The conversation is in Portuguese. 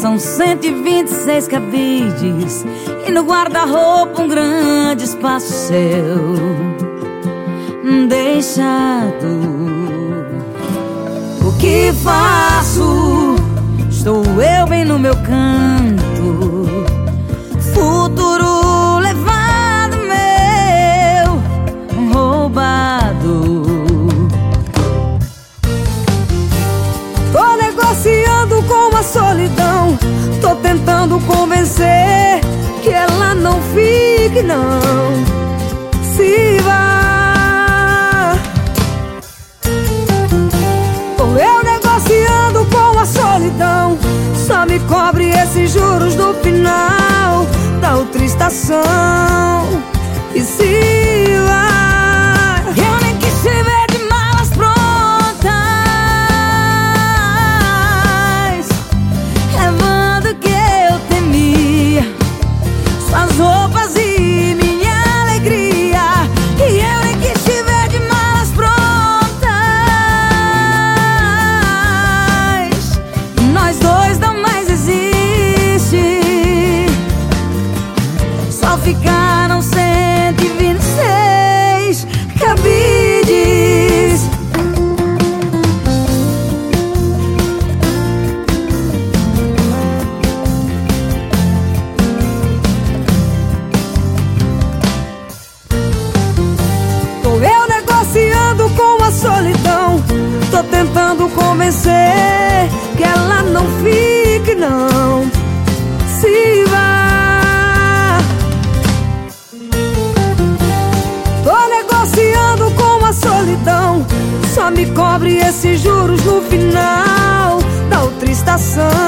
São 126 cabides e no guarda-roupa um grande espaço seu deixado. O que faço? Estou eu bem no meu canto. Futuro levado meu, roubado. Tô negociando com a solidão. Tô tentando convencer que ela não fique, não. Se vá. Tô eu negociando com a solidão. Só me cobre esses juros no final da outra estação. E se. não fique, não se vá. Tô negociando com a solidão. Só me cobre esses juros no final da outra estação.